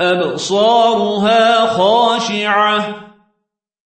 أبصارها خاشعة.